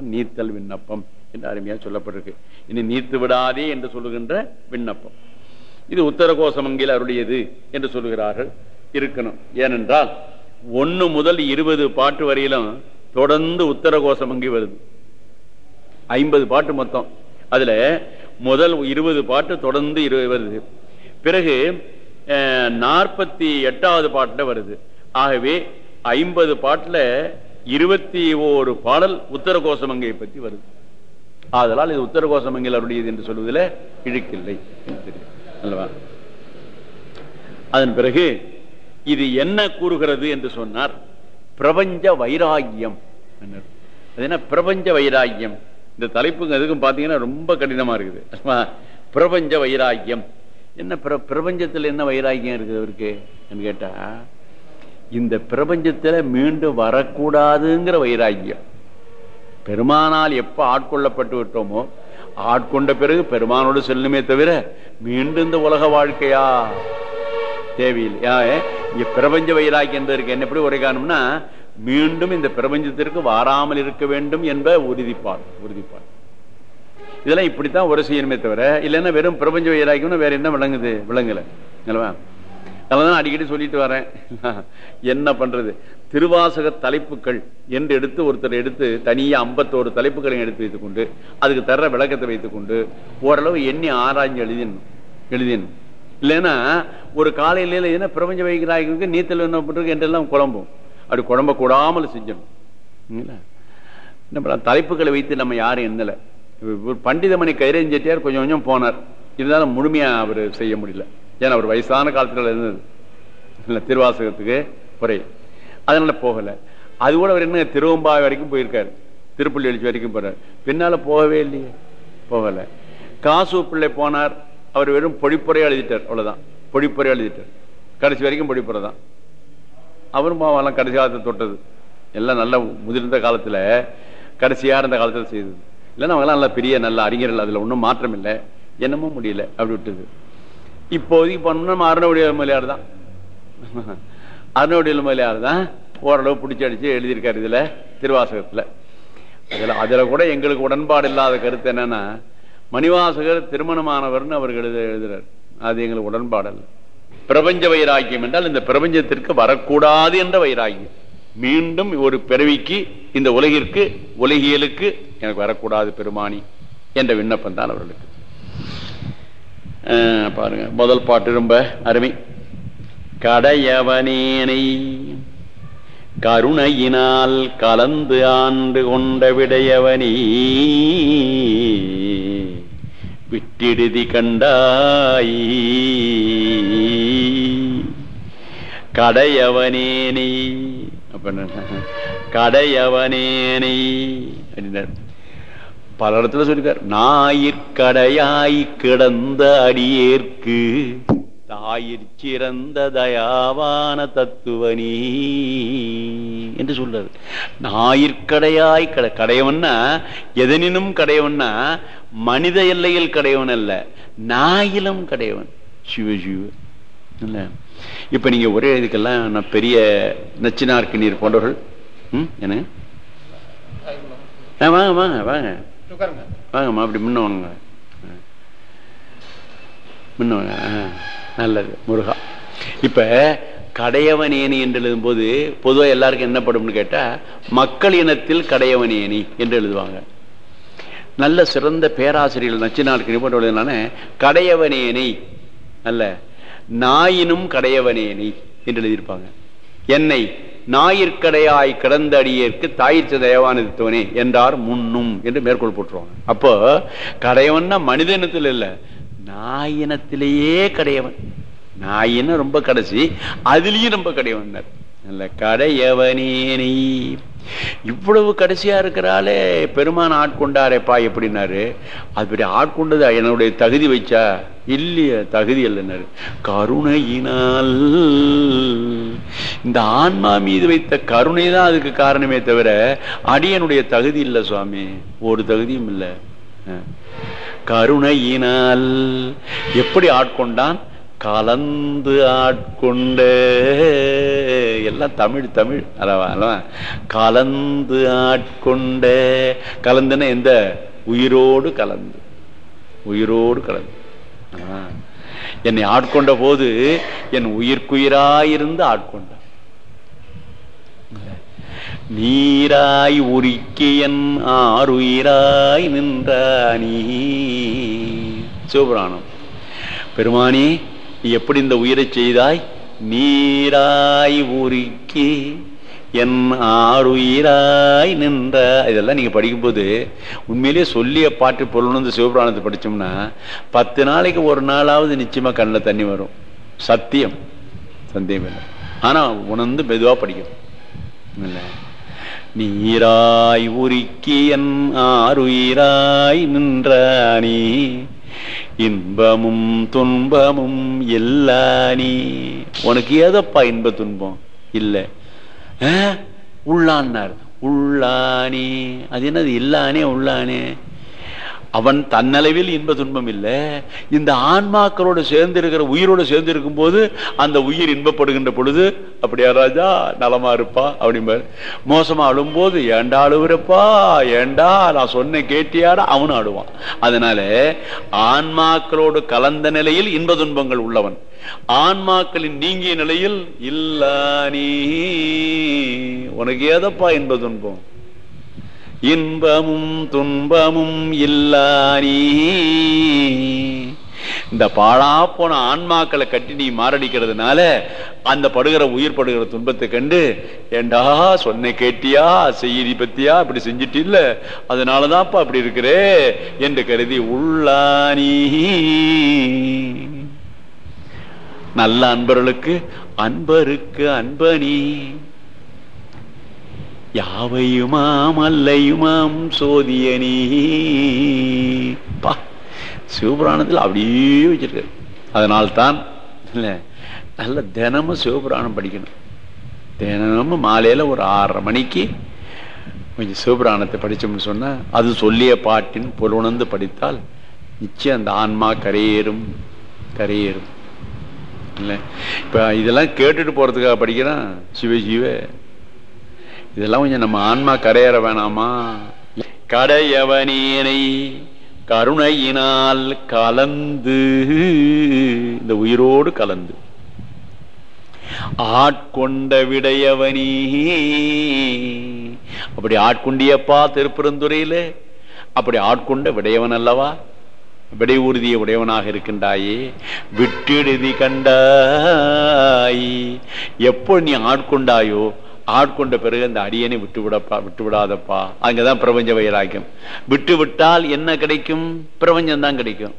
நீர்த்தல் விண்ணப்பம் என்று அருமையா சொல்லப்பட்டிருக்கு. இனி நீர்த்து விடாதே என்று சொல்லுகின்ற விண்ணப்பம். இது உத்தர கோஷமங்கில் அருளியது என்று சொல்லுகிறார்கள். இருக்கணும். ஏனென்றால் ஒன்னு முதல் இருபது பாட்டு வரையிலும் தொடர்ந்து உத்தர கோஷமங்கி வருது. ஐம்பது பாட்டு மொத்தம். அதுல முதல் இருபது பாட்டு தொடர்ந்து வருது. பிறகு நாற்பத்தி எட்டாவது பாட்டுல வருது. ஆகவே ஐம்பது பாட்டுல இருபத்தி ஓரு பாடல் உத்தர கோஷமங்கையை பற்றி வருது. ஆதலால் இது உத்தர கோஷமங்கல் அருடையது என்று சொல்வதில் இழுக்கில்லை அல்லவா? அதன் பிறகு இது என்ன கூறுகிறது என்று சொன்னார். பிரபஞ்ச வைராகியம் அது என்ன? பிரபஞ்ச வைராகியம். இந்த தலைப்புங்க எதுக்கும் பார்த்தீங்கன்னா ரொம்ப கடினமா இருக்குது. பிரபஞ்ச வைராகியம். என்ன பிரபஞ்சத்தில் என்ன வைராகியம் இருக்குது அவருக்கு? கேட்டா இந்த பிரபஞ்சத்தில் மீண்டும் வரக்கூடாதுங்கிற வைராக்கியம். பெருமானால் எப்போ ஆட்கொள்ளப்பட்டு விட்டோமோ ஆட்கொண்ட பிறகு பெருமானோடு செல்லுமே தவிர மீண்டும் இந்த உலக வாழ்க்கையா? தேவையில்லை. பிரபஞ்ச வைராக்கியம் இருக்கு. என்ன எப்படி உரை காணும்னா மீண்டும் இந்த பிரபஞ்சத்திற்கு வாராமல் இருக்க வேண்டும் என்ப உறுதிப்பாடு உறுதிப்பாடு. இதெல்லாம் இப்படித்தான் ஒரு செய்யணுமே தவிர இல்லைன்னா வெறும் பிரபஞ்ச வைராக்கியம்னு வேற என்ன விளங்குது? விளங்கலை. நான் அடிக்கடி சொல்லிட்டு வரேன். என்ன பண்றது? திருவாசக தலைப்புகள் என்று எடுத்து ஒருத்தர் எடுத்து தனியே ஐம்பத்தோரு தலைப்புகளை எடுத்து வைத்துக் கொண்டு அதுக்கு தர்ற விளக்கத்தை வைத்துக் கொண்டு ஓரளவு எண்ணி ஆராய்ஞ்சு எழுதிடணும் எழுதிடணும் இல்லைன்னா ஒரு காலையில என்ன பிரபஞ்ச வைக்கிறாய்க்கு நீத்தல் என்ன பண்றது என்றெல்லாம் குழம்பும். அப்படி குழம்ப கூடாமல் செஞ்சணும் தலைப்புகளை வைத்து நம்ம யாரும் எண்ணல. பண்டிதமணி கைரேஞ்செட்டியார் கொஞ்சம் கொஞ்சம் போனார். இருந்தாலும் முழுமையா அவர் செய்ய முடியல. ஏன்னா அவர் வயசான காலத்தில் இருந்தது இல்லை திருவாசகத்துக்கு குறை. அதனால போகல. அது கூட அவர் என்ன திருவம்பாவை வரைக்கும் போயிருக்காரு. திருப்பள்ளி எழுச்சி வரைக்கும் போறார். பின்னால போகவே இல்லையே. போகல. காசு பிள்ளை போனார். அவர் வெறும் பொழிப்புறையை எழுதிட்டார். அவ்வளவுதான். பொழிப்புறையை எழுதிட்டார். கடைசி வரைக்கும் பொழிப்புறை தான். அவரும் பாவெல்லாம் கடைசி காலத்தை தொட்டது. எல்லாம் நல்ல முதிர்ந்த காலத்துல கடைசியாக இருந்த காலத்தில் செய்தது. இல்லைன்னா அவங்கெல்லாம் நல்லா பெரிய நல்ல அறிஞர்கள். அதில் ஒன்றும் மாற்றம் இல்லை என்னமோ முடியல. அப்படி விட்டது. இப்போதைக்கு பண்ணோம்னா நம்ம அருணவுடைய மலையார் தான். அருணவுடைய மலையார் தான் ஓரளவு பிடிச்சி அடிச்சு எழுதியிருக்காரு இதுல திருவாசகத்துல. அதுல அதுல கூட எங்களுக்கு உடன்பாடு இல்லாத கருத்து என்னன்னா மணிவாசகர் திருமணமானவர்னு அவர்கள் எழுத எழுதுறார். அது எங்களுக்கு உடன்பாடு அல்ல. பிரபஞ்ச வைராக்கியம் என்றால் இந்த பிரபஞ்சத்திற்கு வரக்கூடாது என்ற வைராக்கியம். மீண்டும் ஒரு பிறவிக்கு இந்த உலகிற்கு உலகியலுக்கு எனக்கு வரக்கூடாது பெருமானி என்ற விண்ணப்பம் தான் அவர்களுக்கு. பாருங்க. முதல் பாட்டு ரொம்ப அருமை. கடையவனேனை கருணையினால் கலந்து ஆண்டு கொண்ட விடையவனே. விட்டிடுதி கண்டாய். கடையவனேனை அப்ப கடையவனேனை அப்படின்னார். பல இடத்துல சொல்லிருக்கார் ஞாயிற்கடையாய் கிடந்த அடியேற்கு தாயிற் சிறந்த தயாவான தத்துவனி என்று சொல்றாரு. ஞாயிற்கடையாய் கடை கடையவன்னா எதனினும் கடையவன்னா மனித எல்லையில் கடையவன் அல்ல நாயிலும் கடையவன். சிவ சிவ. இல்ல. இப்ப நீங்க ஒரே இதுக்கெல்லாம் நான் பெரிய நச்சினார்க்கு நீர் போன்றவர்கள். என்ன? வாங்க வாங்க வாங்க. வாங்கம்மா அப்படி முன்ன வாங்க. முன்ன வாங்க. நல்லது முருகா. இப்ப கடையவனேனி என்று எழுதும் போது பொதுவாக எல்லாருக்கும் என்ன படும்னு கேட்டா மக்கள் இனத்தில் கடையவனேனி என்று எழுதுவாங்க. நல்ல சிறந்த பேராசிரியர்கள் நச்சினாருக்கு போட்டு எழுதினானே கடையவனேனி அல்ல நாயினும் கடையவனேனி என்று எழுதியிருப்பாங்க. என்னை. ஞாயிற்கடையாய் கிடந்த அடியேற்கு தாயிற்று தயவானதுவனே என்றார் முன்னும் என்று மேற்கோள் போட்டுருவாங்க. அப்போ கடையவன்னா மனித இனத்தில் இல்லை நாயினத்திலேயே கடையவன். நாயின ரொம்ப கடைசி அதுலயும் ரொம்ப கடையவன். நல்ல கடையவனேனி இவ்வளவு கடைசியா இருக்கிறாலே பெருமான் ஆட்கொண்டாரேப்பா எப்படின்னாரு? அப்படி ஆட்கொண்டது என்னுடைய தகுதி வச்சா இல்லைய தகுதி இல்லைன்னாரு. கருணையினால். இந்த ஆன்மா மீது வைத்த கருணை தான் அதுக்கு காரணமே தவிர அடியனுடைய தகுதி இல்லை சுவாமி. ஒரு தகுதியும் இல்லை. கருணையினால். எப்படி ஆட்கொண்டான் கலந்து ஆட்கொண்ட. எல்லாம் தமிழ் தமிழ். அல்லவா அல்லவா கலந்து ஆட்கொண்ட. கலந்துன்னா எந்த? உயிரோடு கலந்து. உயிரோடு கலந்து. என்னை ஆட்கொண்ட போது என் உயிர்க்குயிராயிருந்து ஆட்கொண்ட. நீராய் உரிக்கியன் ஆறுயிராய் நின்றானி சிவபுராணம். பெருமானி எப்படி இந்த உயிரை செய்தாய்? நீராய் உருக்கி என் ஆறுயிராய் நின்ற. இதெல்லாம் நீங்கள் படிக்கும்போது உண்மையிலேயே சொல்லிய பாட்டு பொருள்னு இந்த சிவபுராணத்தை படிச்சோம்னா பத்து நாளைக்கு ஒரு நாளாவது நிச்சயமாக கண்ணில் தண்ணி வரும். சத்தியம். சந்தேகம் இல்லை. ஆனால் உணர்ந்து மெதுவாக படிக்கணும். இல்லை. நீராய் உருக்கி என் ஆறுயிராய் நீ இன்பமும் துன்பமும் எல்லா நீ. உனக்கு ஏதப்பா இன்ப துன்பம்? இல்லை. ஆ? உள்ளான்னார். உள்ளானே அது என்னது இல்லானே உள்ளானே? அவன் தன்னளவில் இன்ப துன்பம் இல்லை. இந்த ஆன்மாக்களோடு சேர்ந்து இருக்கிற உயிரோட சேர்ந்து இருக்கும் போது அந்த உயிர் இன்பப்படுகின்ற பொழுது அப்படியா ராஜா நலமா இருப்பா அப்படிம்பாரு. மோசமா அழும்போது ஏண்டா அழுவுறப்பா ஏண்டா நான் சொன்ன கேட்டியாடா அவனும் ஆடுவான். அதனால ஆன்மாக்களோடு கலந்த நிலையில் இன்ப துன்பங்கள் உள்ளவன். ஆன்மாக்களின் நீங்கிய நிலையில் இல்ல நீ உனக்கு ஏதப்பா இன்ப துன்பம்? இன்பமும் துன்பமும் இல்லானி இந்த பாழா போன ஆன்மாக்களை கட்டி நீ மாரடிக்கிறதுனால அந்த படுகிற உயிர் படுகிற துன்பத்தை கண்டு ஏண்டா சொன்ன கேட்டியா செய்தி பத்தியா இப்படி செஞ்சிட்டு இல்ல அதனாலதான்ப்பா அப்படி இருக்கிறே என்று கருதி உள்ளானி நல்ல அன்பர்களுக்கு அன்பருக்கு அன்பனி யாவையுமாம் அல்லையுமாம் சோதியனி பா சிவபுராணத்தில் அப்படியே வச்சிருக்காரு. அதனால்தான் இல்லை நல்ல தினமும் சிவபுராணம் படிக்கணும். தினமும் மாலையில் ஒரு ஆறரை மணிக்கு கொஞ்சம் சிவபுராணத்தை படித்தோம்னு சொன்னால் அது சொல்லிய பாட்டின் பொருணந்து படித்தால் நிச்சயம் அந்த ஆன்மா கரையேறும் கரையேறும். இல்லை இப்போ இதெல்லாம் கேட்டுட்டு போகிறதுக்காக படிக்கிறான் சிவ சிவ இதெல்லாம் கொஞ்சம் நம்ம ஆன்மா கரையேற வேணாமா? கடையவனேனை கருணையினால் கலந்து இந்த உயிரோடு கலந்து. ஆட்கொண்ட விடையவனே அப்படி ஆட்கொண்டியப்பா திருப்பெருந்துறையில அப்படி ஆட்கொண்ட விடையவன் அல்லவா? விடை உறுதிய உடையவனாக இருக்கின்றாயே விட்டெழுதி கண்டாய் எப்போ நீ ஆட்கொண்டாயோ ஆட்கொண்ட பிறகு அந்த அடியனை விட்டு விடப்பா விட்டு விடாதப்பா அங்கதான் பிரபஞ்ச வைராக்கியம். விட்டு விட்டால் என்ன கிடைக்கும்? பிரபஞ்சம் தான் கிடைக்கும்.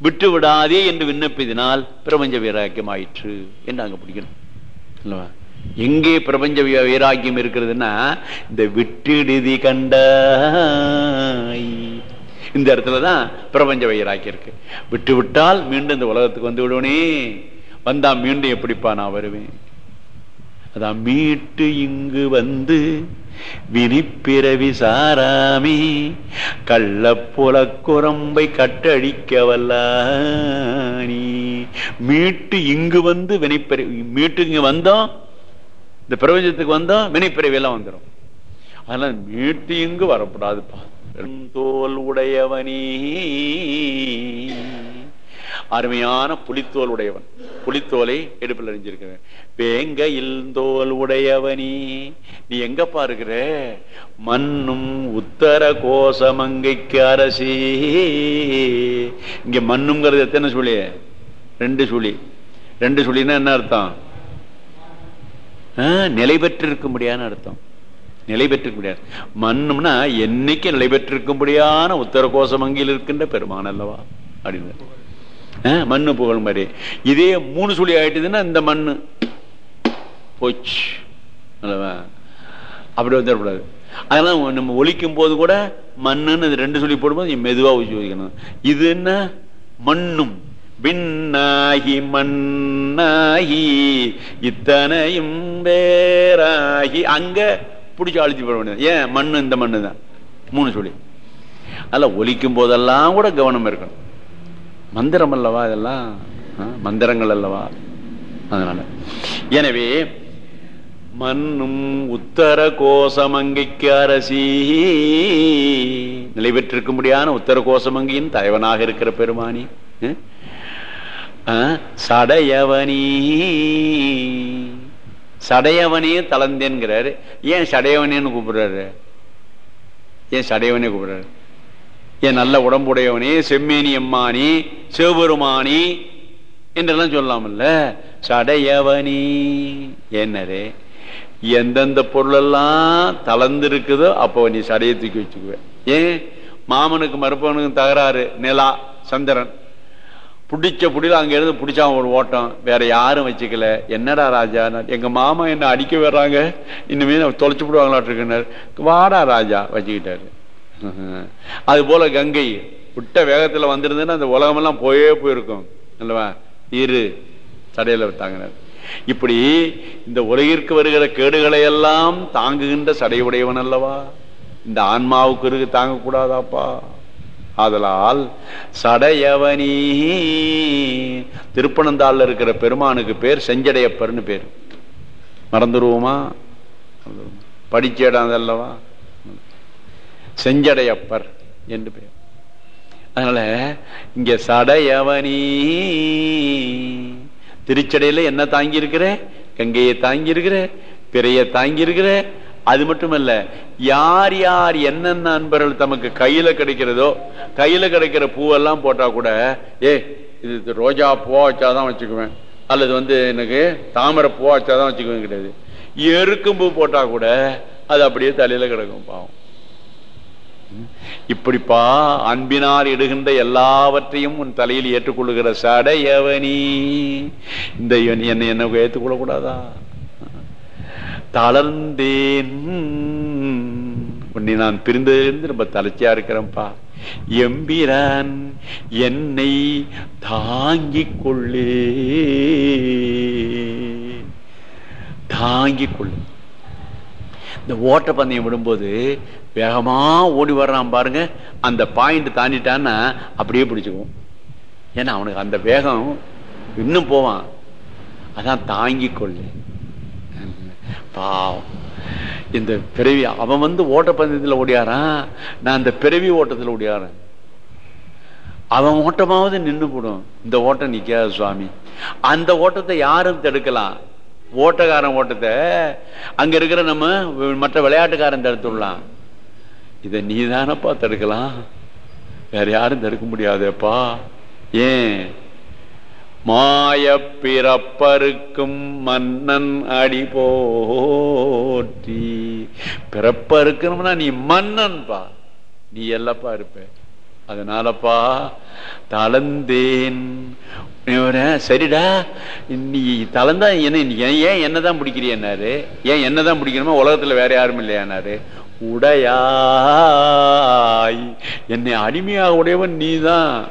விட்டு விடாதே என்று விண்ணப்பிதினால் பிரபஞ்ச வைராக்கியம் ஆயிற்று என்று அங்க பிடிக்கணும். எங்கே பிரபஞ்ச வைராக்கியம் இருக்கிறதுன்னா இந்த விட்டுடுதி கண்டாய். இந்த இடத்துலதான் பிரபஞ்ச வைராக்கியம் இருக்கு. விட்டு விட்டால் மீண்டும் இந்த உலகத்துக்கு வந்து விடுவனே. வந்தா மீண்டும் எப்படிப்பா நான் வருவேன்? அதான் மீட்டு இங்கு வந்து வினிப்பிறவி சாராமி கள்ளப்புல குரம்பை கட்டழிக்க வல்லானி மீட்டு இங்கு வந்து வினைப்பிறவி மீட்டு இங்க வந்தோம் இந்த பிரபஞ்சத்துக்கு வந்தோம் வினைப்பிறவி எல்லாம் வந்துடும் அதனால மீட்டு இங்கு வரக்கூடாதுப்பா தோல் உடையவனே. அருமையான புலித்தோல் உடையவன். புலித்தோலை எடுப்பில் அறிஞ்சிருக்கிறேன் வேங்கையில் தோல் உடையவனி நீ எங்கப்பா இருக்கிற மண்ணும் உத்தர கோசமங்கைக்கு அரசி. இங்க மண்ணுங்கிறது எத்தனை சுழி? ரெண்டு சுழி. ரெண்டு சுழின்னா என்ன அர்த்தம்? ஆ, நிலை பெற்றிருக்கும்படியான அர்த்தம். நிலை பெற்றிருக்க முடியாது. மண்ணும்னா என்னைக்கு நிலை பெற்றிருக்கும்படியான உத்தர கோசமங்கில் இருக்கின்ற பெருமான் அல்லவா? அப்படின்னு. மண்ணு புகழ் மாதிரி. இதே மூணு சுழி ஆயிட்டுதுன்னா இந்த மண்ணு. போச்சு. அப்படி வந்துடக்கூடாது. அதெல்லாம் நம்ம ஒழிக்கும் போது கூட மண்ணுன்னு ரெண்டு சொல்லி போடும்போது மெதுவாக மெதுவா உபயோகிக்கணும் இது என்ன? மண்ணும். விண்ணாகி மண்ணாகி இத்தனையும் வேறாகி அங்க பிடிச்சி அழிச்சு போட வேண்டியது. ஏன்? மண்ணு இந்த மண்ணு தான் மூணு சொல்லி அதில் ஒலிக்கும் போதெல்லாம் கூட கவனம் இருக்கணும். மந்திரம் அல்லவா இதெல்லாம்? ஆ, மந்திரங்கள் அல்லவா? அதனால. எனவே மண்ணும் உத்தர கோசமங்கைக்கு அரசி. நிலை முடியாத உத்தர கோசமங்கையின் தலைவனாக இருக்கிற பெருமானி. ம்? ஆ, சடையவனி. சடையவனே தளந்தேன்கிறாரு ஏன் சடையவனேன்னு கூப்பிடுறாரு? ஏன் சடையவனே கூப்பிடுறாரு? ஏன் நல்ல உடம்புடையவனே செம்மேனி அம்மானி சிவபெருமானி என்றெல்லாம் சொல்லலாம்ல சடையவனி என்னரே எந்தெந்த பொருளெல்லாம் தளர்ந்துருக்குதோ அப்போ நீ சடையை தூக்கி வச்சுக்குவேன் ஏன்? மாமனுக்கு மருப்பவனுக்கு தகராறு நிலா சந்திரன். பிடிச்ச புடியில் அங்க இருந்து பிடிச்சான் ஒரு ஓட்டம். வேற யாரும் வச்சுக்கல. என்னடா ராஜா? எங்க மாமா என்ன அடிக்க வர்றாங்க இனிமேல் தொலைச்சு விடுவாங்களாட்டு விடுவாங்களாட்டிருக்கிறார் வாடா ராஜா வச்சுக்கிட்டாரு. அது போல கங்கை. விட்ட வேகத்துல வந்திருந்ததுன்னா அந்த உலகமெல்லாம் போயே போயிருக்கும். அல்லவா? இரு. சடையில தாங்கினார். இப்படி இந்த உலகிற்கு வருகிற கேடுகளை எல்லாம் தாங்குகின்ற சடையுடையவன் அல்லவா? இந்த ஆன்மாவுக்கு இருக்கு தாங்கக்கூடாதாப்பா? ஆதலால் சடையவனி. திருப்பனந்தாள் இருக்கிற பெருமானுக்கு பேர் செஞ்சடையப்பர்னு பேர். மறந்துருவோமா? படிச்ச இடம் அதல்லவா செஞ்சடையப்பர் என்று பேர் அதனால இங்க சடையவனி திருச்சடையில என்ன தாங்கி இருக்கிற கங்கையை தாங்கி இருக்கிற பிறைய தாங்கி இருக்கிற அது மட்டுமல்ல யார் யார் என்னென்ன அன்பர்கள் தமக்கு கையில கிடைக்கிறதோ கையில கிடைக்கிற பூவெல்லாம் போட்டா கூட ஏ இது ரோஜா பூவா வச்சாதான் வச்சுக்குவேன். அல்லது வந்து எனக்கு தாமரை பூவா வச்சாதான் வச்சுக்குவேன் கிடையாது. எருக்கும் பூ போட்டா கூட அது அப்படியே தலையில கிடக்கும் பாவம். இப்படிப்பா அன்பினால் இடுகின்ற எல்லாவற்றையும் உன் தலையில் ஏற்றுக்கொள்ளுகிற சடையவனி. இந்த என்னை என்ன ஏற்றுக்கொள்ள கூடாதா தளர்ந்தேன். உன்னை நான் பிரிந்ததிலிருந்து ரொம்ப தலைச்சியா இருக்கிறேன்ப்பா. எம்பிரான் என்னை தாங்கிக் கொள்ளே தாங்கிக் கொள்ளு இந்த ஓட்டப்பந்தயம் விடும்போது வேகமா ஓடி வர்றான் பாருங்க. அந்த பாயிண்ட் தாண்டிட்டான்னா அப்படியே பிடிச்சுக்குவோம். ஏன்னா அவனுக்கு அந்த வேகம் இன்னும் போவான். அதான் தாங்கி கொள்ளு. பாவம். இந்த பிறவி அவன் வந்து ஓட்டப்பந்தயத்தில் ஓடியாரான். நான் இந்த பிறவி ஓட்டத்தில் ஓடியாரன். அவன் ஓட்டமாவது நின்று போடும். இந்த ஓட்டம் நிக்காது சுவாமி. அந்த ஓட்டத்தை யாரும் தடுக்கலாம். ஓட்டக்காரன் ஓட்டத்தை அங்க இருக்கிற நம்ம மற்ற விளையாட்டுக்காரன் தடுத்துடலாம். இதை நீ தானப்பா தடுக்கலாம்? வேற யாரும் தடுக்க முடியாதேப்பா. ஏன்? மாய பிறப்பருக்கும் மன்னன் அடி போற்றி. பிறப்பருக்கணும்னா நீ மன்னன்பா. நீ எல்லப்பா இருப்ப. அதனாலப்பா தளர்ந்தேன். சரிடா. நீ தளந்தா என்ன ஏன் என்னதான் பிடிக்கிறியன்னாரு? ஏன் என்னதான் பிடிக்கணுமோ உலகத்துல வேற யாரும் இல்லையானாரு உடையாய். என்னை அடிமையாக உடையவன் நீதான்.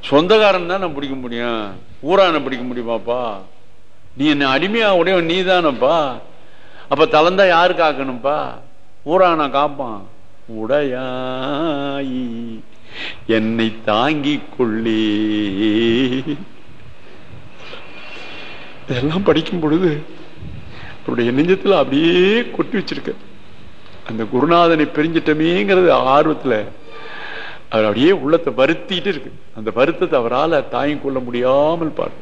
சொந்தக்காரன் தான் நான் பிடிக்க முடியும். ஊரான பிடிக்க முடியுமாப்பா? நீ என்னை அடிமையாக உடையவன் நீ தானப்பா அப்ப தளர்ந்தா யாரு காக்கணும்ப்பா? ஊரான காப்பான். உடையாய். என்னை தாங்கிக் கொள்ளே. இதெல்லாம் படிக்கும் பொழுது அவருடைய அப்படியே கொட்டி வச்சிருக்க அந்த குருநாதனை பிரிஞ்சிட்டமேங்கிறது ஆர்வத்தில் அவர் அப்படியே உள்ளத்தை வருத்திட்டு இருக்கு. அந்த வருத்தத்தை அவரால் தாயும் கொள்ள முடியாமல் பாரு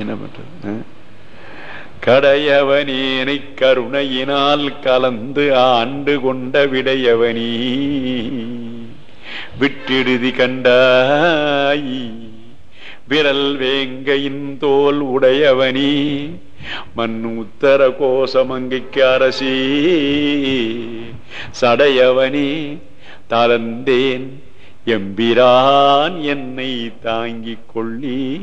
என்ன பண்றது? கடையவனேனை கருணையினால் கலந்து ஆண்டு கொண்ட விடையவனி. விட்டிடுதி கண்டாய் விரல் வேங்கையின் தோல் உடையவனி. மண் உத்தர கோசமங்கிக்கு அரசி. சடையவனே தளர்ந்தேன் எம்பிரான் என்னை தாங்கிக் கொள்ளி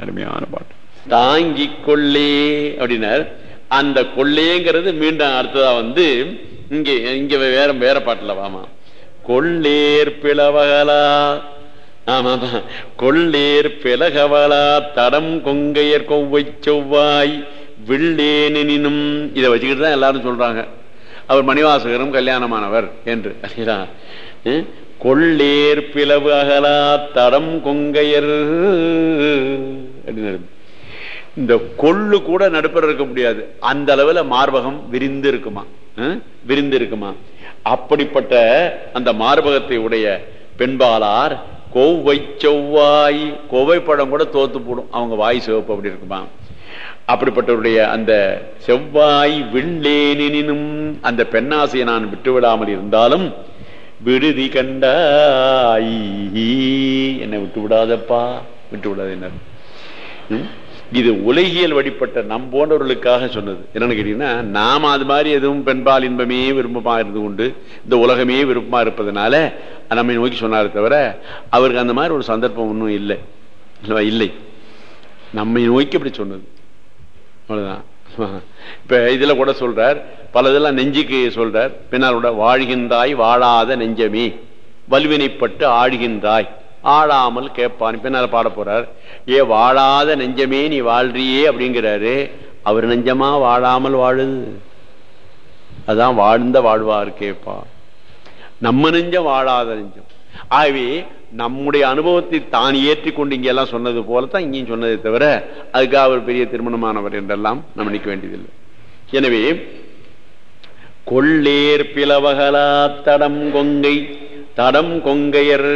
அருமையான பாட்டு. தாங்கிக் கொள்ளே அப்படின்னார். அந்த கொள்ளேங்கிறது மீண்டும் அடுத்ததா வந்து இங்கே இங்க வேற வேற பாட்டுல வாமா. கொள்ளேர் பிளவகலா ஆமா கொள்ளேர் பிலகவலா தடம் கொங்கையர் கொவ்வை செவ்வாய் வில்லேனினும் இதை வச்சுக்கிட்டு தான் எல்லாரும் சொல்றாங்க. அவர் மணிவாசகரும் கல்யாணமானவர் என்று. கொள்ளேர் பிளவு அகலா தடம் கொங்கையர் அப்படின்னு இந்த கொள்ளு கூட நடுப்பர் இருக்க முடியாது. அந்த அளவுல மார்பகம் விரிந்து இருக்குமா விரிந்து இருக்குமா அப்படிப்பட்ட அந்த மார்பகத்தை உடைய பெண்பாளார் கோவை செவ்வாய் கோவை படம் கூட தோத்து போடும். அவங்க வாய் சிவப்பு அப்படி இருக்குமா? அப்படிப்பட்டவருடைய அந்த செவ்வாய் விண்ணேனினும் அந்த பெண்ணாசையை நான் விட்டு விடாமல் இருந்தாலும் விடுதி கண்டாய் என்னை விட்டு விடாதப்பா விட்டு விடாத என்ன. ம்? இது உலகியல் வழிபட்ட நம் போன்றவர்களுக்காக சொன்னது. என்னன்னு கேட்டீங்கன்னா நாம் அது மாதிரி எதுவும் பெண்பால் இன்பமே விருப்பமாக இருந்து கொண்டு இந்த உலகமே விருப்பமாக இருப்பதனால நம்மை நோக்கி சொன்னாரே தவிர அவருக்கு அந்த மாதிரி ஒரு சந்தர்ப்பம் ஒன்றும் இல்லை. இல்லை. நம்மை நோக்கி அப்படி சொன்னது. அவ்வளோதான் இப்போ இதில் கூட சொல்கிறார் பல இதெல்லாம் நெஞ்சுக்கு சொல்கிறார் பின்னால் கூட வாழ்கின்றாய் வாழாத நெஞ்சமே. வலுவினைப்பட்டு ஆழ்கின்றாய் ஆளாமல் கேட்பான். பின்னால பாட போறார். ஏ வாழாத நெஞ்சமே நீ வாழ்றியே அப்படிங்கிறாரு. அவர் நெஞ்சமா வாழாமல் வாழுது. அதான் வாழ்ந்த வாழ்வார் கேட்பா. நம்ம நெஞ்சம் வாழாத நெஞ்சம். ஆகவே நம்முடைய அனுபவத்தை தான் ஏற்றி கொண்டு எல்லாம் சொன்னது போலத்தான் இங்கேயும் சொன்னதை தவிர அதுக்காக அவர் பெரிய திருமணமானவர் என்றெல்லாம் நம்ம நினைக்க வேண்டியதில்லை. எனவே கொள்ளேர் பிளவகலா தடம் கொங்கை தடம் கொங்கையர்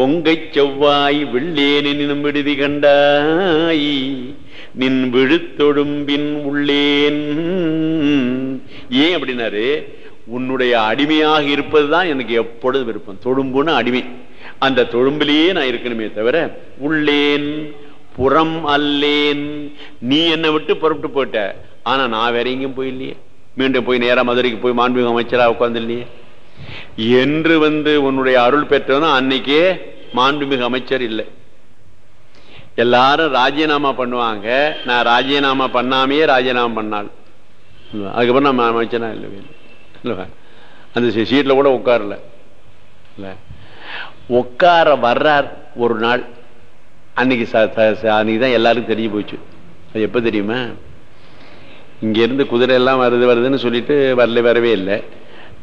கொங்கை செவ்வாய் வெள்ளேனினும் விடுதி கண்டாய். நின் விழுத்தொடும்பின் உள்ளேன். ஏன் அப்படின்னாரு? உன்னுடைய அடிமையாக இருப்பதுதான் எனக்கு எப்பொழுது விருப்பம். தொழும்புன்னு அடிமை. அந்த தொழும்பிலேயே நான் இருக்கணுமே தவிர உள்ளேன் புறம் அல்லேன். நீ என்னை விட்டு புறப்பட்டு போயிட்ட. ஆனா நான் வேற எங்கேயும் போயிடலையே மீண்டும் போய் நேரம் மதுரைக்கு போய் மாண்புமிகு அமைச்சராக உட்கார்ந்து இல்லையே என்று வந்து உன்னுடைய அருள் பெற்றவன் அன்னைக்கே மாண்புமிகு அமைச்சர் இல்லை. எல்லாரும் ராஜினாமா பண்ணுவாங்க. நான் ராஜினாமா பண்ணாமையே ராஜினாமா பண்ணாள். அதுக்கப்புறம் நம்ம அமைச்சனா இல்லை இல்லவா அந்த சீட்ல கூட உட்காரல. இல்லை. உட்கார வர்றார் ஒரு நாள். அன்னைக்கு ச- அன்னைக்கு தான் எல்லாருக்கும் தெரிஞ்சு போச்சு. அது எப்போ தெரியுமா? இங்க இருந்து குதிரை எல்லாம் வருது வருதுன்னு சொல்லிட்டு வரல வரவே இல்லை.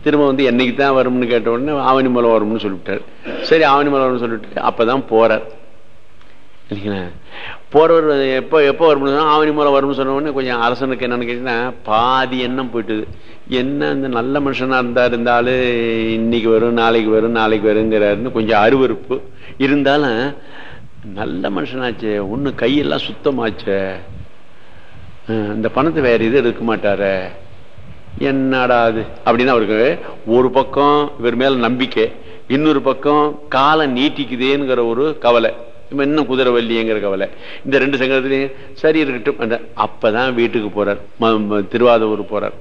திரும்ப வந்து என்னைக்கு தான் வரும்னு கேட்ட உடனே ஆவணி மூலம் வரும்னு சொல்லிவிட்டார். சரி ஆவணி மூலம் வரும்னு சொல்லிட்டு அப்பதான் போறார். இல்லைங்களா? போறவர் எப்போ எப்போ வரும்னு சொன்னால் ஆவணி மூலம் வரும்னு சொன்ன உடனே கொஞ்சம் அரசனுக்கு என்னன்னு கேட்டீங்கன்னா பாதி எண்ணம் போயிட்டுது. என்ன இந்த நல்ல மனுஷனாக இருந்தா இருந்தாலும் இன்னைக்கு வரும் நாளைக்கு வரும் நாளைக்கு வருங்கிறாருன்னு கொஞ்சம் அருவருப்பு. இருந்தாலும் நல்ல மனுஷனாச்சே ஒன்று கையெல்லாம் சுத்தமாச்சே. இந்த பணத்தை வேறு இது எடுக்க மாட்டாரே. என்னடா அது அப்படின்னு அவருக்கு ஒரு பக்கம் இவர் மேல நம்பிக்கை இன்னொரு பக்கம் காலம் நீட்டிக்குதேங்கிற ஒரு கவலை. இவன் இன்னும் குதிரை வள்ளிங்கிற கவலை. இந்த ரெண்டு சங்கத்திலையும் சரி இருக்கட்டும். அந்த அப்பதான் வீட்டுக்கு போறார். ம- ம- திருவாதூர் போறார்.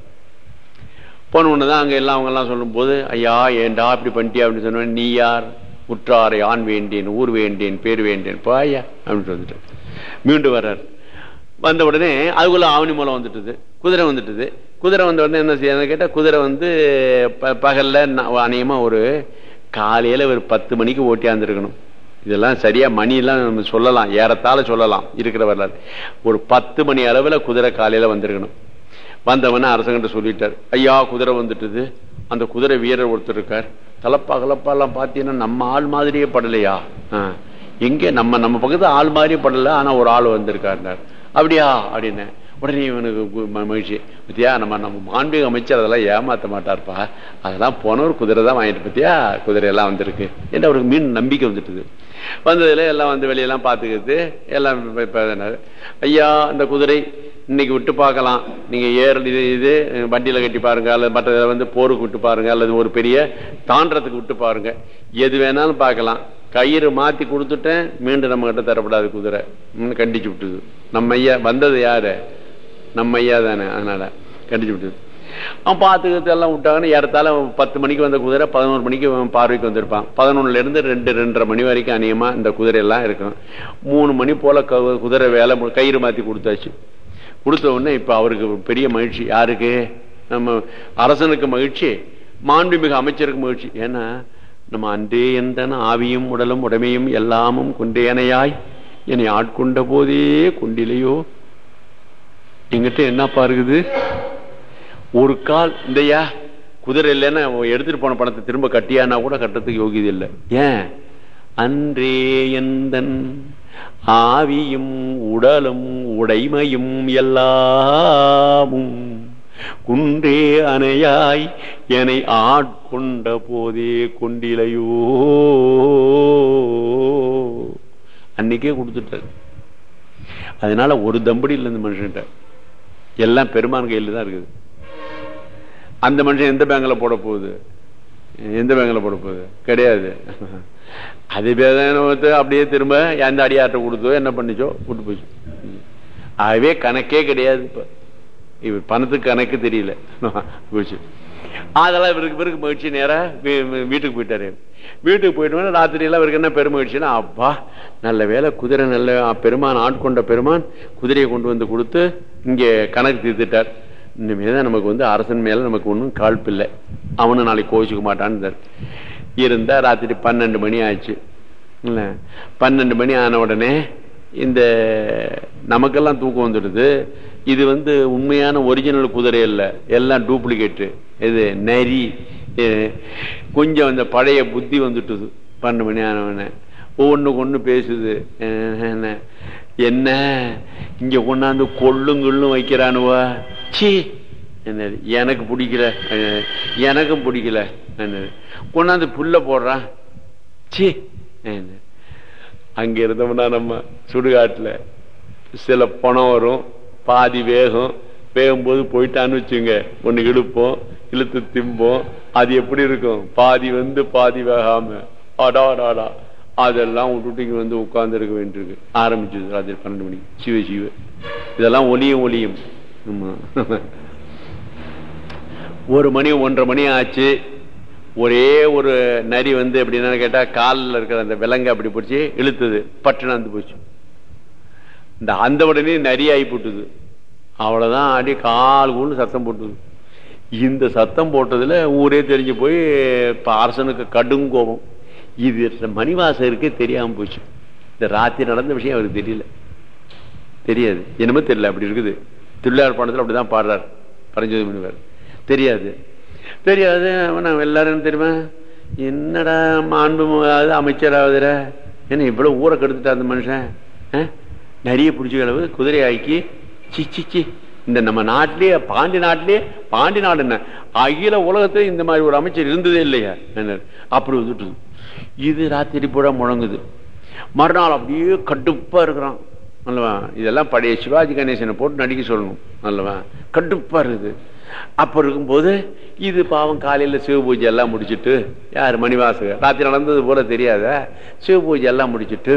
போன உடனே தான் அங்க எல்லாம் அவங்க எல்லாம் சொல்லும் போது ஐயா ஏண்டா இப்படி பண்ணிட்டியா? அப்படின்னு சொன்ன நீ யார்? உற்றாரை ஆண் வேண்டேன் ஊர் வேண்டேன் பேர் வேண்டேன் பாயா அப்படின்னு வந்துட்டு மீண்டும் வர்றார். வந்த உடனே அதுக்குள்ள ஆவணி மூலம் வந்துட்டுது. குதிரை வந்துட்டுது. குதிரை வந்த உடனே என்ன செய்யணும் கேட்டால் குதிரை வந்து ப- பகலில் ந- ஒரு காலையில் ஒரு பத்து மணிக்கு ஓட்டியாந்துருக்கணும் இதெல்லாம் சரியாக மணியெல்லாம் நம்ம சொல்லலாம். ஏறத்தாழ சொல்லலாம். இருக்கிற வரலாறு. ஒரு பத்து மணி அளவில் குதிரை காலையில் வந்திருக்கணும். வந்தவன அரசங்கிட்ட சொல்லிட்டார். ஐயா குதிரை வந்துட்டுது. அந்த குதிரை வீரர் ஒருத்தர் இருக்கார். தலப்பா நம்ம ஆள் மாதிரியே படலையா? ஆ. நம்ம நம்ம பக்கத்து ஆள் மாதிரியே படலை. ஆனால் ஒரு ஆள் வந்திருக்காருனார் அப்படியா? அப்படின்னு உடனே இவனுக்கு ம- மகிழ்ச்சி. பத்தியா நம்ம நம்ம மாண்பீக அமைச்சர் அதெல்லாம் ஏமாத்த மாட்டார்ப்பா. அதெல்லாம் போனவர் குதிரை தான் வாங்கிட்டு பத்தியா குதிரையெல்லாம் வந்திருக்கு. என்று அவருக்கு மீன் நம்பிக்கை வந்துட்டுது. வந்ததுல எல்லாம் வந்து வெளியெல்லாம் பார்த்துக்கிட்டு எல்லாம் ஐயா அந்த குதிரை இன்னைக்கு விட்டு பார்க்கலாம். நீங்கள் ஏர் இது இது வண்டியில் கட்டி பாருங்க அல்லது மற்ற வந்து போருக்கு விட்டு பாருங்க அல்லது ஒரு பெரிய தாண்டத்துக்கு விட்டு பாருங்க. எது வேணாலும் பார்க்கலாம். கயிறு மாத்தி கொடுத்துட்டேன் மீண்டும் நம்ம கிட்ட தரப்படாது குதிரை. கண்டிச்சு விட்டுது. நம்ம ஐயா வந்தது யாரு? நம்ம ஐயா தானே அதனால கண்டிச்சு விட்டுது. அவன் பார்த்துக்கிறது எல்லாம் விட்டாங்கன்னு ஏறத்தால பத்து மணிக்கு வந்த குதிரை பதினோரு மணிக்கு பார்வைக்கு வந்திருப்பான். பதினொன்னுல இருந்து ரெண்டு ரெண்டரை மணி வரைக்கும் அநியமா இந்த குதிரை எல்லாம் இருக்கும். மூணு மணி போல க- குதிரை வேலை கயிறு மாத்தி கொடுத்தாச்சு. கொடுத்த உடனே இப்ப அவருக்கு பெரிய மகிழ்ச்சி. யாருக்கு? நம்ம அரசனுக்கு மகிழ்ச்சி மாண்புமிகு அமைச்சருக்கு மகிழ்ச்சி. ஏன்னா நம்ம அன்றே எந்தன ஆவியும் உடலும் உடமையும் எல்லாமும் குண்டேனையாய் என்னை ஆட்கொண்ட போதே கொண்டிலையோ எங்கிட்ட என்னப்பா இருக்குது? ஒரு கால் இந்தையா குதிரை இல்லைன்னா எடுத்துட்டு போன பணத்தை திரும்ப கட்டியானா கூட கட்டுறதுக்கு யோகியது இல்லை. ஏன்? அன்றே எந்தன் ஆவியும் உடலும் உடைமையும் எல்லாமும் குன்றே அணையாய் என்னை ஆட்கொண்ட போதே கொண்டிலையோ. அன்னைக்கே கொடுத்துட்டார். அதனால ஒரு தம்படி இல்லை இந்த மனுஷன்ட்ட. எல்லாம் பெருமான் கையில் தான் இருக்குது. அந்த மனுஷன் எந்த பேங்க்ல போட போகுது? எந்த பேங்க்ல போட போகுது? கிடையாது. அது பேத அப்படியே திரும்ப எந்த அடியாட்ட கொடுத்தோ என்ன பண்ணிச்சோ விட்டு போச்சு. ஆகவே கணக்கே கிடையாது இப்ப. இவர் பணத்துக்கு கணக்கு தெரியல. போச்சு. அதெல்லாம் இவருக்கு பிறகு மகிழ்ச்சி நேராக வீட்டுக்கு போயிட்டாரு. வீட்டுக்கு போயிட்டு ராத்திரி எல்லாம் இவருக்கு என்ன பெருமகிழ்ச்சின்னா அப்பா நல்ல வேலை குதிரை நல்ல பெருமான் ஆட்கொண்ட பெருமான் குதிரையை கொண்டு வந்து கொடுத்து இங்கே கணக்கு தீர்த்துட்டார். இனிமேதான் நமக்கு வந்து அரசன் மேலே நமக்கு ஒன்றும் காழ்ப்பு இல்லை அவனும் நாளைக்கு கோவிச்சுக்க மாட்டான்னு இருந்தால் ராத்திரி பன்னெண்டு மணி ஆச்சு இல்லை பன்னெண்டு மணி ஆன உடனே இந்த நமக்கெல்லாம் தூக்கம் வந்துடுது. இது வந்து உண்மையான ஒரிஜினல் குதிரை இல்லை எல்லாம் டூப்ளிகேட்டு இது நரி. கொஞ்சம் இந்த பழைய புத்தி வந்துட்டுது. பன்னெண்டு மணி ஆனவன ஒவ்வொன்றுக்கு ஒன்று பேசுது. என்ன? இங்கே கொண்டாந்து கொள்ளுங்கள்னு வைக்கிறானுவா? சி என்னது? எனக்கு பிடிக்கல. எனக்கும் பிடிக்கல. என்னது? கொண்டாந்து புல்ல போடுறான். சி அங்க இருந்தோம்னா நம்ம சுடுகாட்டுல சில பணம் வரும் பாதி வேகம். வேகும்போது போயிட்டான்னு வச்சுங்க ஒன்னு இழுப்போம் இழுத்து திம்போம். அது எப்படி இருக்கும்? பாதி வந்து பாதி வேகாம. அடாடாடா. அதெல்லாம் விட்டுட்டு வந்து உட்கார்ந்து இருக்க வேண்டியிருக்கு. ஆரம்பிச்சது ராத்திரி பன்னெண்டு மணிக்கு சிவ சிவ. இதெல்லாம் ஒளியும் ஒளியும். ஒரு மணி ஒன்றரை மணி ஆச்சு. ஒரே ஒரு நரி வந்து எப்படின்னா கேட்டா காலில் இருக்கிற அந்த விலங்கு அப்படி பிடிச்சி இழுத்துது. பட்டுனாந்து போச்சு. இந்த அந்த உடனே நரி ஆகி போட்டுது. அவ்வளவுதான் அடி கால் கூண்டு சத்தம் போட்டுது. இந்த சத்தம் போட்டதுல ஊரே தெரிஞ்சு போய் இப்ப அரசனுக்கு கடும் கோபம். இது மணிவாசகருக்கே தெரியாம போச்சு. இந்த ராத்திரி நடந்த விஷயம் அவருக்கு தெரியல. தெரியாது. என்னமோ தெரியல. அப்படி இருக்குது. திருவிழார் பாடத்தில் அப்படிதான் பாடுறார். பரஞ்சோதி முனிவர். தெரியாது. தெரியாது நான் எல்லாரும் தெரியுமா? என்னடா மாண்பு அமைச்சராவதுற என்ன இவ்வளவு ஊரை கெடுத்துட்டா அந்த மனுஷன்? நிறைய பிடிச்ச அளவு குதிரை ஆக்கி சிச்சிச்சி இந்த நம்ம நாட்டிலேயே பாண்டி நாட்டிலேயே பாண்டி நாடு என்ன? அகில உலகத்துல இந்த மாதிரி ஒரு அமைச்சர் இருந்ததே இல்லையா? அப்படி வந்துட்டு இது ராத்திரி பூரா முழங்குது. மறுநாள் அப்படியே கடுப்பா இருக்கிறான். அல்லவா? இதெல்லாம் பழைய சிவாஜி கணேசனை போட்டு நடிக்க சொல்லணும். அல்லவா? கடுப்பா இருக்குது. அப்போ இருக்கும்போது இது பாவம் காலையில் சிவ பூஜை எல்லாம் முடிச்சுட்டு யார் மணிவாசகர்? ராத்திரி நடந்தது போல தெரியாத? சிவ பூஜை எல்லாம் முடிச்சுட்டு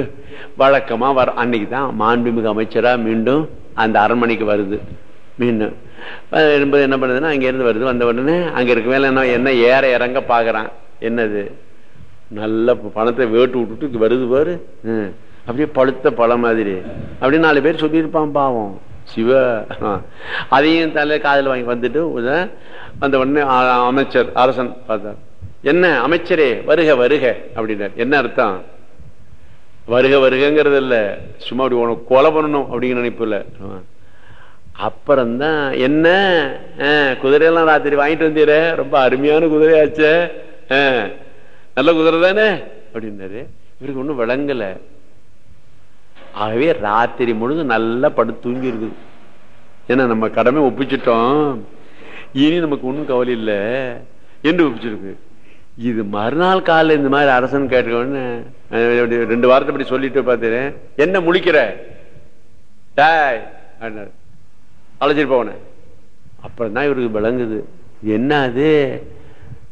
வழக்கமாக வர அன்னைக்கு தான் மாண்புமிகு அமைச்சராக மீண்டும் அந்த அரண்மனைக்கு வருது. மீண்டும். என்பது என்ன பண்ணுதுன்னா அங்கேருந்து வருது. வந்த உடனே அங்கே இருக்க மேல என்ன என்ன ஏற இறங்க பார்க்குறான் என்னது? நல்ல பணத்தை வேட்டு விட்டுட்டு வருது பாரு. அப்படியே பழுத்த பழம் மாதிரி. அப்படியே நாலு பேர் சொல்லியிருப்பான் பாவம். சிவ. அதையும் தலை காதல் வாங்கி வந்துட்டு அந்த உடனே அமைச்சர் அரசன் பார்த்தார். என்ன அமைச்சரே வருக வருக அப்படின்னார். என்ன அர்த்தம்? வருக வருகங்கிறது இல்லை. சும்மா அப்படி உனக்கு கொலை பண்ணணும் அப்படிங்கிற நினைப்பு இல்லை. அப்புறம்தான் என்ன? குதிரையெல்லாம் ராத்திரி வாங்கிட்டு வந்தீர. ரொம்ப அருமையான குதிரையாச்சே. நல்ல குதிரை தானே? அப்படின்னாரு. இவருக்கு ஒன்றும் விளங்கலை. ஆகவே ராத்திரி முழுங்க நல்லா படுத்து தூங்கி இருக்குது ஏன்னா நம்ம கடமை ஒப்பிச்சிட்டோம். இனி நமக்கு ஒன்றும் கவலை இல்லை. என்று ஒப்பிச்சிருக்கு. இது மறுநாள் காலைல இந்த மாதிரி அரசன் கேட்டுக்கோன்னு ரெண்டு வாரத்தை படி சொல்லிட்டு பார்த்தேன் என்ன முழிக்கிற? டாய் அழைச்சிட்டு போன அப்புறம் தான் இவருக்கு விளங்குது. என்ன அது?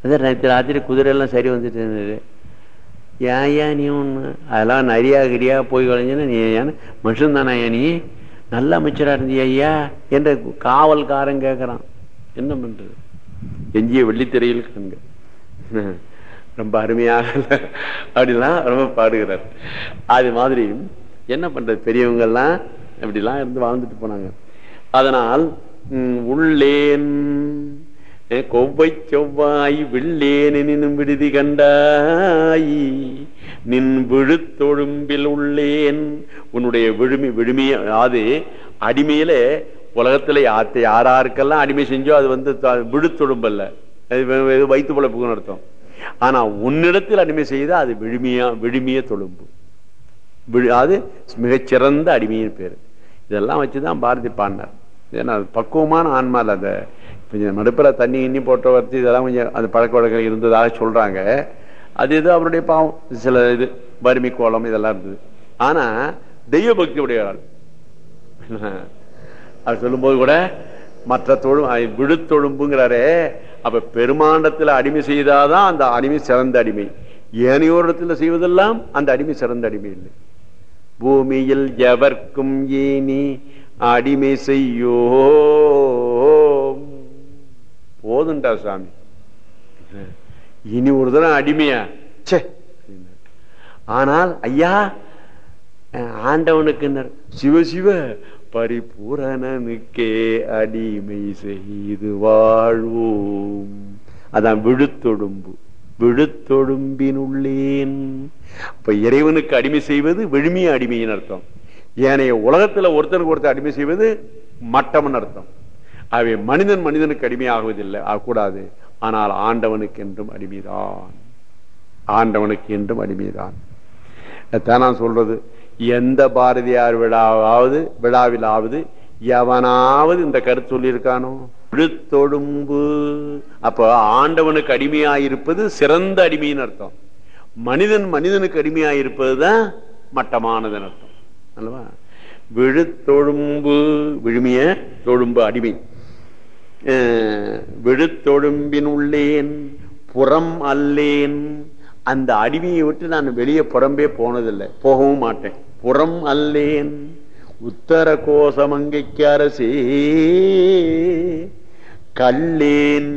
அதான் ராத்திரி குதிரை எல்லாம் சரி வந்துட்டு இருந்தது ஏன் ஏன் நீ ஒன்று அதெல்லாம் நரியா கிரியா போய் வளைஞ்சுன்னு நீ ஏன்? மனுஷன் தானா நீ? நல்ல அமைச்சராக இருந்தியா ஐயா? என்ற காவல்காரன் கேட்குறான் என்ன பண்ணுறது எஞ்சிய வெள்ளித்திரையில் கண்க. ரொம்ப அருமையாக அப்படிலாம் ரொம்ப பாடுகிறார். அது மாதிரி என்ன பண்ணுறது பெரியவங்கள்லாம் இப்படிலாம் அப்படிலாம் இருந்து வாழ்ந்துட்டு போனாங்க. அதனால் உள்ளேன். கொவ்வை செவ்வாய் வில்லேனும் விடுதி கண்டாய். நின் விழுத்தொழும்பில் உள்ளேன். உன்னுடைய விழுமி விழுமிய அது அடிமையில உலகத்துல யாத்த யாராருக்கெல்லாம் அடிமை செஞ்சோ அது வந்து விழுத்தொழும்பல்ல அது வே- வயிற்று அர்த்தம். ஆனா உன்னிடத்தில் அடிமை செய்த அது விழுமியா விழுமிய தொழும்பு. விழு- அது மிகச்சிறந்த அடிமையின் பேர். இதெல்லாம் வச்சுதான் பாரதி பாடினார். ஏன்னா அது பக்குவமான ஆன்மால அந்த கொஞ்சம் நடுப்பில் தண்ணி இன்னி போட்ட வரத்து இதெல்லாம் கொஞ்சம் அந்த பழக்க வழக்கம் இருந்ததாக சொல்கிறாங்க அது இது அவருடைய பாவம். சில இது வறுமை கோலம் இதெல்லாம் இருந்தது. ஆனால் தெய்வ பக்தி உடைய ஆள். அது சொல்லும்போது கூட மற்ற தொழு விழுத்தொழும்புங்கிறாரே அப்ப பெருமாண்டத்தில் அடிமை செய்தாதான் அந்த அடிமை சிறந்த அடிமை. ஏனையோரிடத்துல செய்வதெல்லாம் அந்த அடிமை சிறந்த அடிமை இல்லை. பூமியில் எவர்க்கும் ஏனி அடிமை செய்யோ போதுண்டா சாமி. இனி ஒரு தரம் அடிமையா? ச்சே. ஆனால் ஐயா அஹ், ஆண்டவனுக்கு சிவ சிவ பரிபூரணனுக்கே அடிமை செய்து வாழ்வோம். அதான் விழுத்தொடும்பு. விழுத்தொடும்பினுள்ளேன். அப்ப இறைவனுக்கு அடிமை செய்வது விழுமிய அடிமையின் அர்த்தம். ஏனைய உலகத்துல ஒருத்தருக்கு ஒருத்தர் அடிமை செய்வது மட்டம்னு அர்த்தம். அவை மனிதன் மனிதனுக்கு அடிமையாகுவதில்லை ஆகக்கூடாது. ஆனால் ஆண்டவனுக்கு என்றும் அடிமைதான். ஆண்டவனுக்கு என்றும் அடிமைதான். தான் நான் சொல்றது. எந்த பாரதியார் விழாவாவது விழாவிலாவது எவனாவது இந்த கருத்து சொல்லியிருக்கானோ விழுத்தொடும்பு அப்ப ஆண்டவனுக்கு அடிமையாயிருப்பது சிறந்த அடிமைன்னு அர்த்தம். மனிதன் மனிதனுக்கு அடிமையாயிருப்பதுதான் மட்டமானதுன்னு அர்த்தம். அல்லவா? விழுத்தொழும்பு விழுமிய தொழும்பு அடிமை. விழுத்தொழும்பின் உள்ளேன் புறம் அல்லேன். அந்த அடிமையை விட்டு நான் வெளியே புறம்பே போனதில்லை போகவும் மாட்டேன். புறம் அல்லேன் உத்தர கோசமங்கைக்கு அரசே. கல்லேன்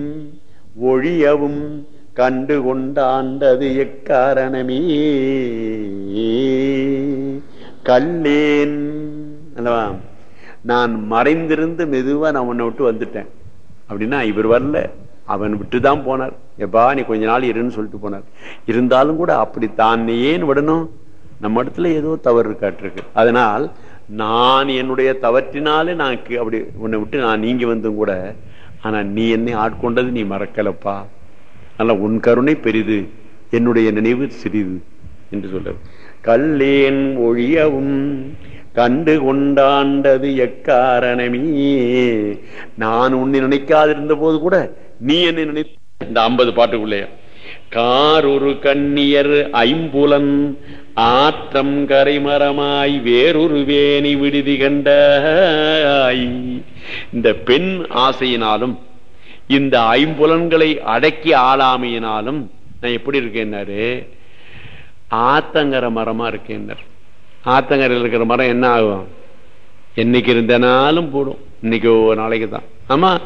ஒழியவும் கண்டு கொண்டாண்டது எக்காரணமே. கல்லேன் அல்லவா? நான் மறைந்திருந்து மெதுவா நான் உன்னை விட்டு வந்துட்டேன். அப்படின்னா இவர் வரல. அவன் விட்டுதான் போனார். எப்பா நீ கொஞ்ச நாள் இருன்னு சொல்லிட்டு போனார். இருந்தாலும் கூட அப்படி தான் ஏன் விடணும்? நம்ம இடத்துல ஏதோ தவறு இருக்காட்டிருக்கு. அதனால் நான் என்னுடைய தவற்றினாலே நான் அப்படி உன்னை விட்டு நான் நீங்கி வந்தும் கூட ஆனா நீ என்னை ஆட்கொண்டது நீ மறக்கலப்பா. அதனால உன் கருணை பெரிது என்னுடைய நினைவு சிறிது என்று சொல்ல கல்லேன் ஒழியவும் கண்டு கொண்டாண்டது எக்காரணமே? நான் உன்னை நினைக்காதிருந்த போது கூட நீ என்னை நினை இந்த ஐம்பது பாட்டுக்குள்ளே. ஒரு கண்ணியர் ஐம்புலன் ஆற்றம் கரைமரமாய் வேறொரு வேணி விடுதி கண்டாய். இந்த பெண் ஆசையினாலும் இந்த ஐம்புலன்களை அடக்கி ஆளாமையினாலும் நான் எப்படி இருக்கேன்னாரு? ஆத்தங்கர மரமா இருக்கேன்னார். ஆத்தங்கரையில் இருக்கிற மரம் என்ன ஆகும்? என்னைக்கு இருந்தனாலும் போடும். இன்னைக்கு ஒரு நாளைக்கு தான். ஆமா?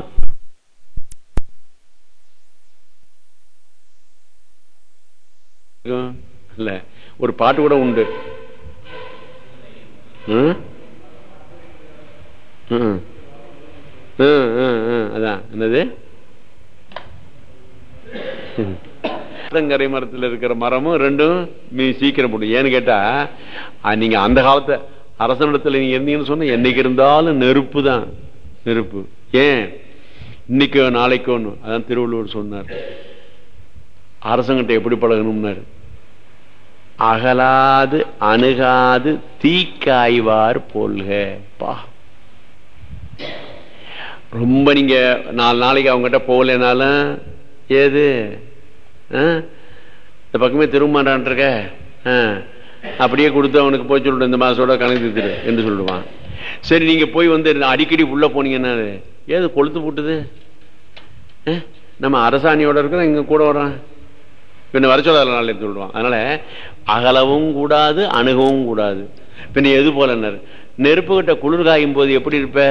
இல்ல ஒரு பாட்டு கூட உண்டு. அதான். என்னது? ஆத்தங்கரை மரத்தில் இருக்கிற மரமும் ரெண்டும் சீக்கிரம் போடும் ஏன்னு கேட்டா நீங்க அந்த காலத்தை அரசனிடத்துல நீங்க இருந்தீங்கன்னு சொன்ன என்னைக்கு இருந்தாலும் நெருப்பு தான். நெருப்பு. ஏன்? இன்னைக்கோ நாளைக்கோன்னு. அதான் திருவள்ளுவர் சொன்னார். அரசங்கிட்ட எப்படி பழகணும்னாரு? அகலாது அணுகாது தீக்காய்வார் போல்க பா ரொம்ப நீங்க நாலு நாளைக்கு அவங்ககிட்ட போகலனாலும் ஏது? இந்த பக்கமே திரும்பமாட்டான் இருக்க ஆ. அப்படியே கொடுத்து அவனுக்கு போய் சொல்லிட்டு இந்த மாதத்தோட கணக்கு என்று சொல்லுவான் சரி நீங்கள் போய் வந்து அடிக்கடி உள்ளே போனீங்கன்னா ஏது கொளுத்து போட்டுது? ஆ? நம்ம அரசாணியோட இருக்கிறோம் இங்கே கூட வரான் பின்ன வர சொல்லாத நாள் எடுத்து விடுவான் அதனால அகலவும் கூடாது அணுகவும் கூடாது. பின்ன எது போல நெருப்பு கிட்ட குளிர் காயும் போது எப்படி இருப்ப?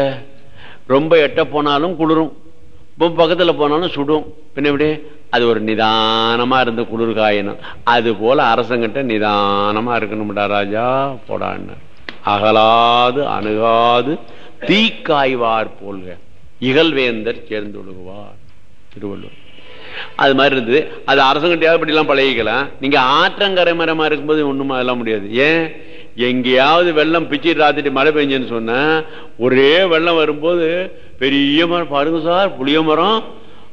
ரொம்ப எட்ட போனாலும் குளிரும். இப்போ பக்கத்தில் போனாலும் சுடும். பின்ன எப்படி? அது ஒரு நிதானமா இருந்த குளிர் காயணும் அது போல அரசங்கிட்ட நிதானமா இருக்கணும்டா ராஜா போடான்னு அகலாது அணுகாது தீக்காய்வார் போல்க. இகழ்வேந்தர் சேர்ந்து விழுகுவார். திருவள்ளுவர். அது மாதிரி இருந்தது. அது அரசங்கிட்டையாவது இப்படிலாம் பழகிக்கலாம் நீங்க ஆற்றங்கரை மரமா இருக்கும்போது ஒண்ணுமா அதெல்லாம் முடியாது. ஏன்? எங்கேயாவது வெள்ளம் பிச்சு ராத்திரி மழை பெஞ்சுன்னு சொன்னா ஒரே வெள்ளம் வரும்போது பெரிய மரம் பாருங்க சார் புளிய மரம்.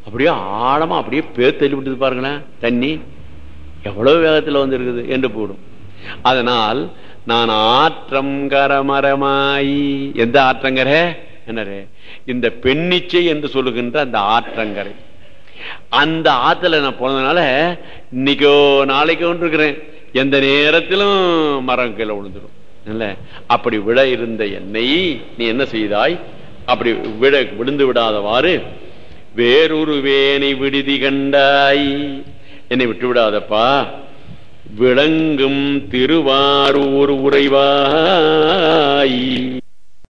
அப்படியே ஆழமா அப்படியே பேர் தள்ளிவிட்டது பாருங்களேன் தண்ணி. எவ்வளவு வேகத்தில் வந்து இருக்குது என்று போடும். அதனால் நான் ஆற்றம் கரமரமாயி எந்த ஆற்றங்கரை? என்னரே? இந்த பெண்ணிச்சை என்று சொல்லுகின்ற அந்த ஆற்றங்கரை. அந்த ஆத்துல நான் போனதுனால இன்னைக்கோ நாளைக்கோ இருக்கிறேன் எந்த நேரத்திலும் மரம் கீழே விழுந்துடும் இல்ல? அப்படி விட இருந்த என்னை நீ என்ன செய்தாய்? அப்படி விட விழுந்து விடாதவாறு வேறொரு வேனை விடுதி கண்டாய். என்னை விட்டு விடாதப்பா. விளங்கும் திருவாரூர் உறைவாய்.